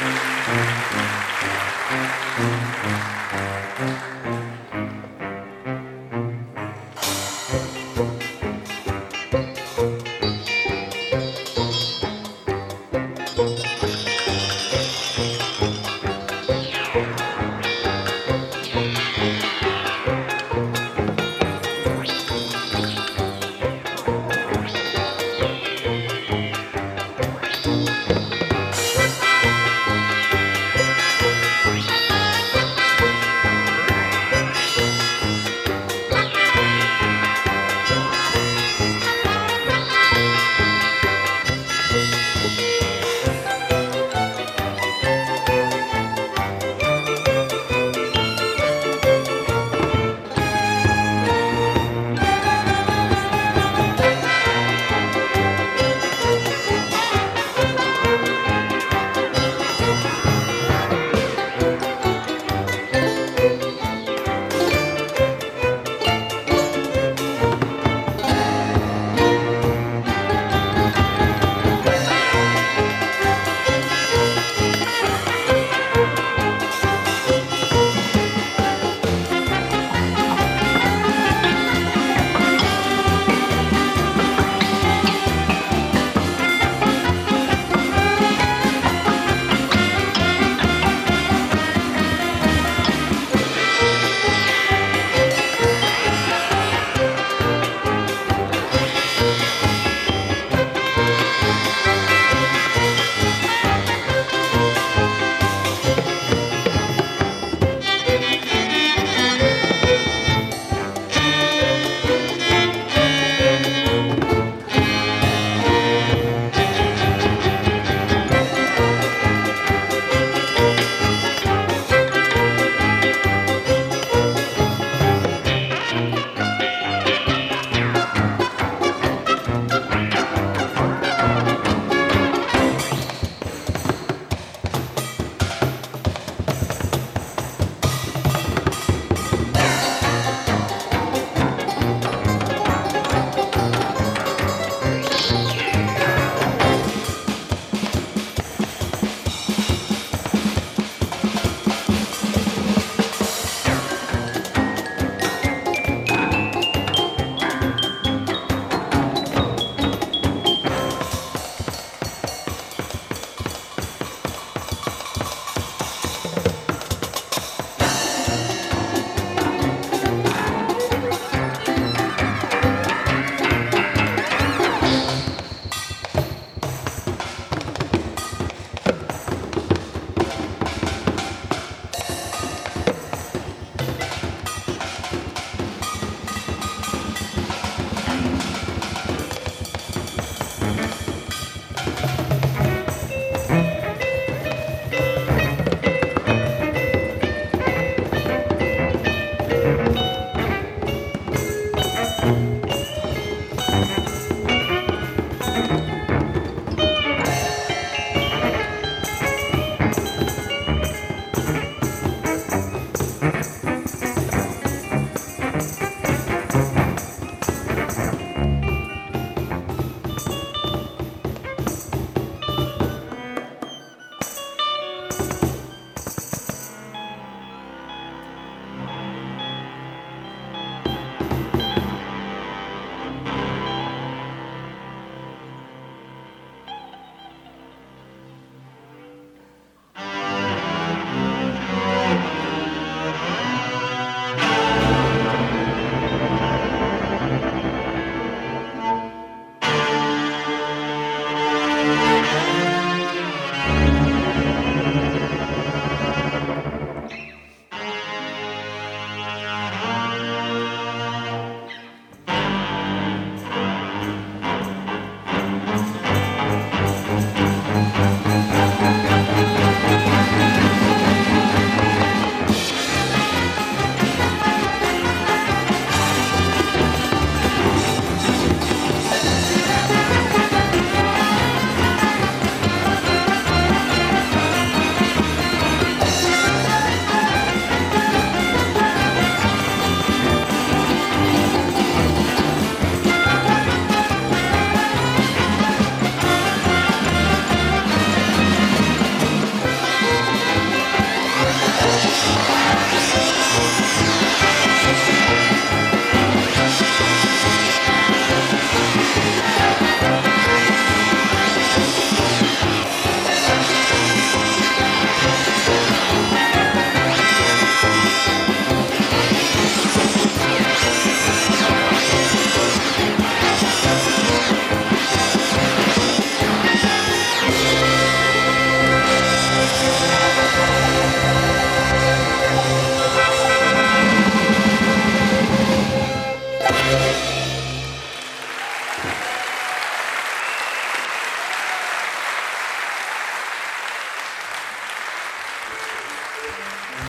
Música